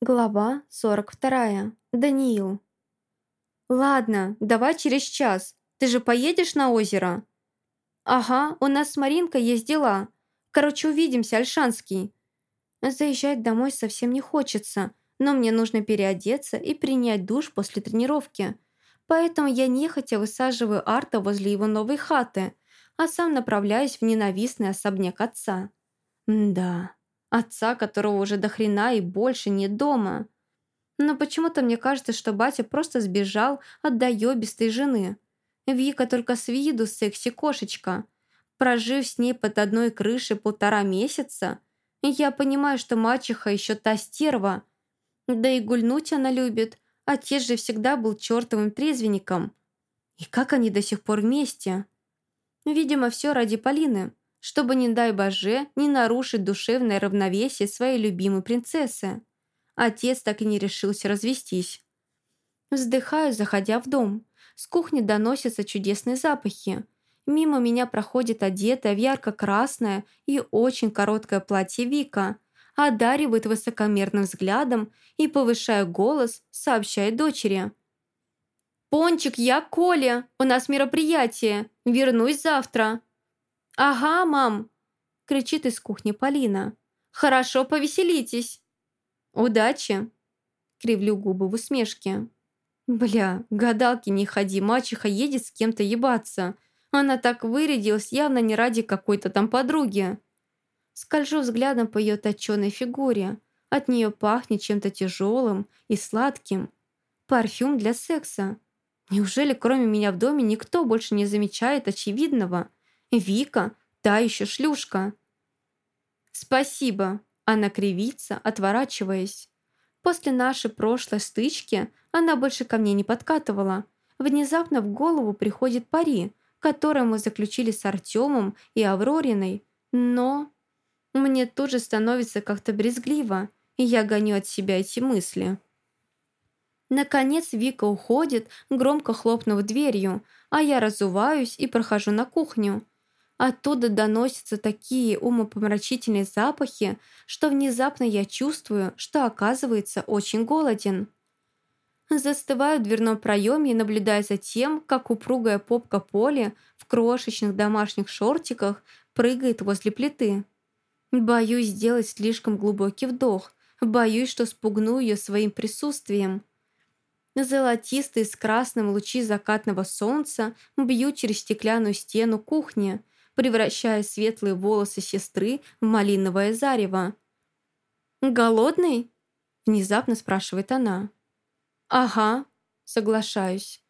Глава 42. Даниил. «Ладно, давай через час. Ты же поедешь на озеро?» «Ага, у нас с Маринкой есть дела. Короче, увидимся, Альшанский». Заезжать домой совсем не хочется, но мне нужно переодеться и принять душ после тренировки. Поэтому я нехотя высаживаю Арта возле его новой хаты, а сам направляюсь в ненавистный особняк отца. М да. Отца, которого уже до хрена и больше нет дома. Но почему-то мне кажется, что батя просто сбежал от доебистой жены. Вика только с виду секси-кошечка. Прожив с ней под одной крышей полтора месяца, я понимаю, что мачеха еще та стерва. Да и гульнуть она любит. Отец же всегда был чертовым трезвенником. И как они до сих пор вместе? Видимо, все ради Полины чтобы, не дай боже, не нарушить душевное равновесие своей любимой принцессы. Отец так и не решился развестись. Вздыхаю, заходя в дом. С кухни доносятся чудесные запахи. Мимо меня проходит одетая в ярко-красное и очень короткое платье Вика, одаривает высокомерным взглядом и, повышая голос, сообщает дочери. «Пончик, я Коля! У нас мероприятие! Вернусь завтра!» «Ага, мам!» – кричит из кухни Полина. «Хорошо, повеселитесь!» «Удачи!» – кривлю губы в усмешке. «Бля, гадалки не ходи, мачеха едет с кем-то ебаться. Она так вырядилась, явно не ради какой-то там подруги». Скольжу взглядом по ее точеной фигуре. От нее пахнет чем-то тяжелым и сладким. Парфюм для секса. Неужели кроме меня в доме никто больше не замечает очевидного? Вика, та еще шлюшка. «Спасибо», — она кривится, отворачиваясь. После нашей прошлой стычки она больше ко мне не подкатывала. Внезапно в голову приходит пари, который мы заключили с Артемом и Аврориной. Но мне тут же становится как-то брезгливо, и я гоню от себя эти мысли. Наконец Вика уходит, громко хлопнув дверью, а я разуваюсь и прохожу на кухню. Оттуда доносятся такие умопомрачительные запахи, что внезапно я чувствую, что, оказывается, очень голоден. Застываю в дверном проеме и наблюдаю за тем, как упругая попка Поли в крошечных домашних шортиках прыгает возле плиты. Боюсь сделать слишком глубокий вдох, боюсь, что спугну ее своим присутствием. Золотистые с красным лучи закатного солнца бьют через стеклянную стену кухни – превращая светлые волосы сестры в малиновое зарево. «Голодный?» – внезапно спрашивает она. «Ага», – соглашаюсь.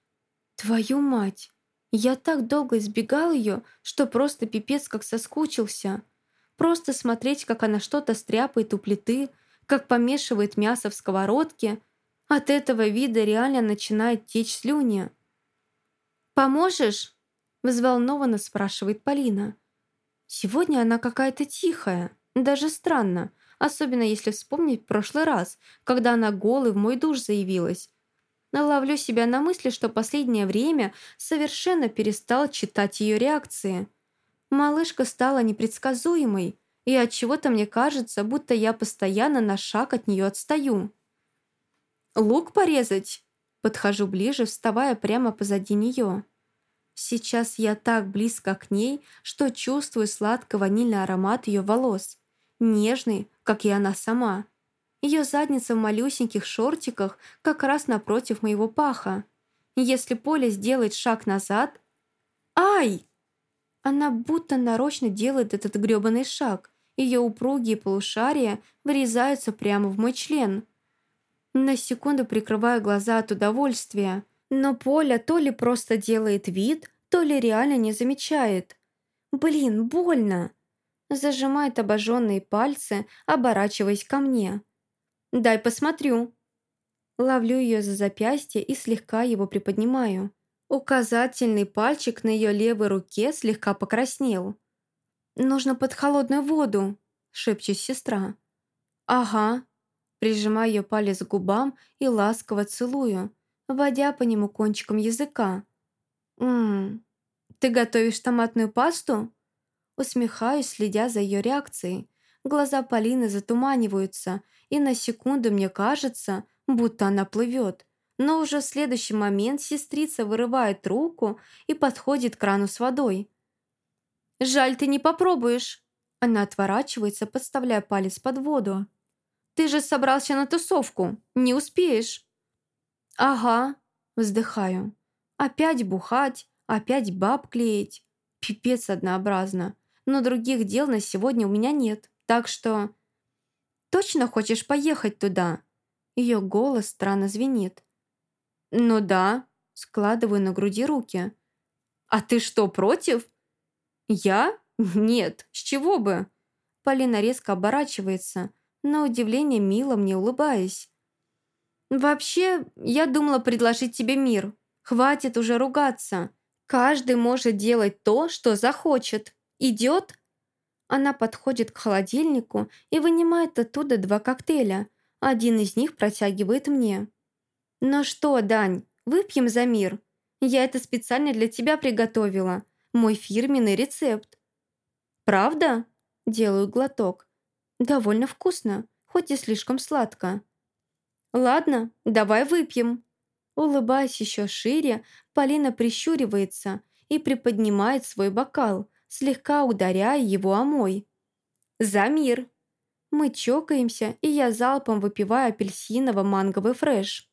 «Твою мать! Я так долго избегал ее, что просто пипец как соскучился. Просто смотреть, как она что-то стряпает у плиты, как помешивает мясо в сковородке, от этого вида реально начинает течь слюни. «Поможешь?» Взволнованно спрашивает Полина. Сегодня она какая-то тихая. Даже странно. Особенно если вспомнить прошлый раз, когда она голой в мой душ заявилась. Ловлю себя на мысли, что последнее время совершенно перестал читать ее реакции. Малышка стала непредсказуемой, и от чего то мне кажется, будто я постоянно на шаг от нее отстаю. «Лук порезать?» Подхожу ближе, вставая прямо позади нее. Сейчас я так близко к ней, что чувствую сладко-ванильный аромат ее волос. Нежный, как и она сама. Ее задница в малюсеньких шортиках как раз напротив моего паха. Если Поля сделает шаг назад... Ай! Она будто нарочно делает этот грёбаный шаг. Ее упругие полушария врезаются прямо в мой член. На секунду прикрываю глаза от удовольствия. Но Поля то ли просто делает вид, то ли реально не замечает. «Блин, больно!» Зажимает обожженные пальцы, оборачиваясь ко мне. «Дай посмотрю». Ловлю ее за запястье и слегка его приподнимаю. Указательный пальчик на ее левой руке слегка покраснел. «Нужно под холодную воду», — шепчет сестра. «Ага». Прижимаю ее палец к губам и ласково целую, водя по нему кончиком языка. «Ммм, ты готовишь томатную пасту?» Усмехаюсь, следя за ее реакцией. Глаза Полины затуманиваются, и на секунду мне кажется, будто она плывет. Но уже в следующий момент сестрица вырывает руку и подходит к крану с водой. «Жаль, ты не попробуешь!» Она отворачивается, подставляя палец под воду. «Ты же собрался на тусовку, не успеешь!» «Ага», вздыхаю. «Опять бухать, опять баб клеить. Пипец однообразно. Но других дел на сегодня у меня нет, так что...» «Точно хочешь поехать туда?» Ее голос странно звенит. «Ну да», складываю на груди руки. «А ты что, против?» «Я? Нет, с чего бы?» Полина резко оборачивается, на удивление мило мне улыбаясь. «Вообще, я думала предложить тебе мир. Хватит уже ругаться. Каждый может делать то, что захочет. Идет?» Она подходит к холодильнику и вынимает оттуда два коктейля. Один из них протягивает мне. «Ну что, Дань, выпьем за мир? Я это специально для тебя приготовила. Мой фирменный рецепт». «Правда?» Делаю глоток. «Довольно вкусно, хоть и слишком сладко». «Ладно, давай выпьем». Улыбаясь еще шире, Полина прищуривается и приподнимает свой бокал, слегка ударяя его о мой. «За мир!» Мы чокаемся, и я залпом выпиваю апельсиново-манговый фреш.